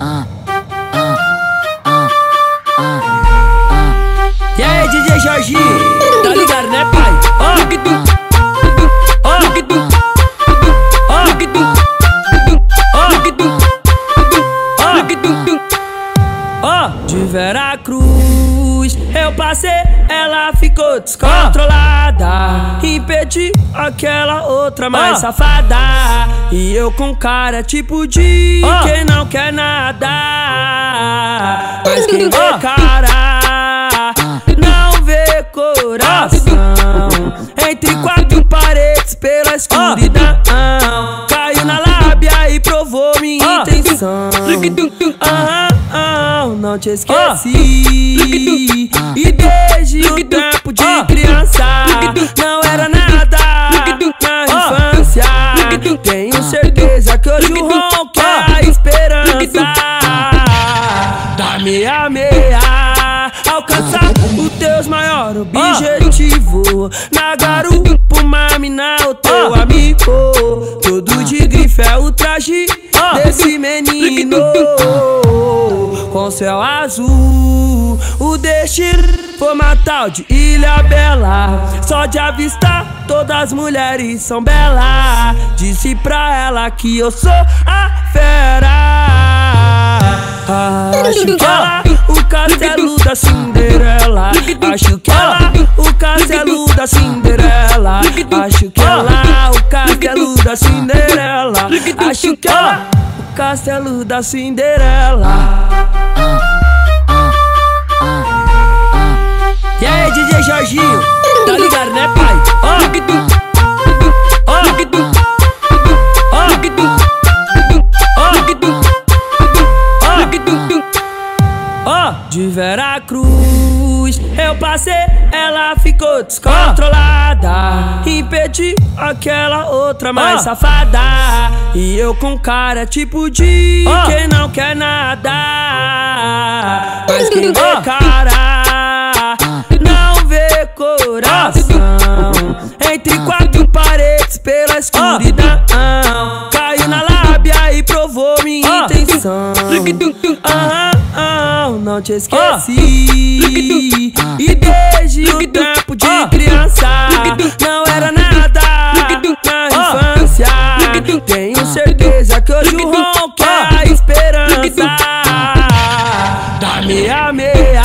E aí, DJ Jorginho? Tá ligado, né, pai? Ó, que tu. Ó, que tu. Ó, que tu. Ó, que tu. Ó, que tu. Ó, de Veracruz eu passei, ela ficou descontrolada. Aquela outra mais safada. E eu com cara tipo de quem não quer nada. Mas quem vê cara não vê coração. Entre quatro paredes pela escuridão. Caiu na lábia e provou minha intenção. Ah, ah, não te esqueci. E desde o tempo de criança não era nada da meia meia alcançar o teus maior objetivo. Na garupa, uma mina, o teu amigo. Todo de grife é o traje desse menino. Com céu azul, o destino tal de Ilha Bela. Só de avistar, todas as mulheres são belas. Disse pra ela que eu sou a fera. Acho que ela, o castelo da Cinderela. Acho que ela, o castelo da Cinderela. Acho que ela, o castelo da Cinderela. Acho que ela, o castelo da Cinderela. E aí, DJ Jorginho? Tá ligado, né, pai? Ó, que Veracruz eu passei, ela ficou descontrolada. Impedi aquela outra mais safada. E eu com cara tipo de quem não quer nada. Mas quem vê cara não vê coração. Entre quatro paredes pela escuridão. Caiu na lábia e provou minha intenção. Ah, ah, não te esqueci. E desde o tempo de criança não era nada. Na infância. Tenho certeza que hoje o ronco é a esperança da meia meia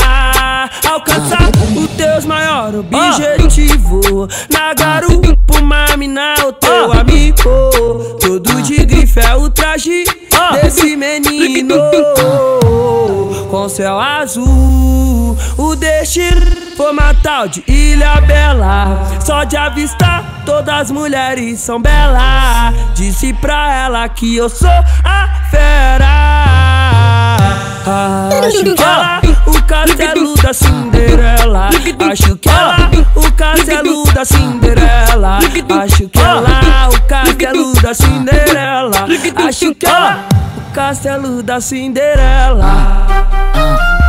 alcançar o teus maior objetivo. Na garupa, uma mina, o teu amigo. Todo de grife é o traje desse menino. Com céu azul, o destino foi uma tal de Ilha Bela. Só de avistar, todas as mulheres são belas. Disse pra ela que eu sou a fera. Acho que ela, o castelo da Cinderela. Acho que ela, o castelo da Cinderela. Acho que ela, o castelo da Cinderela. Acho que ela, castelo da Cinderela. E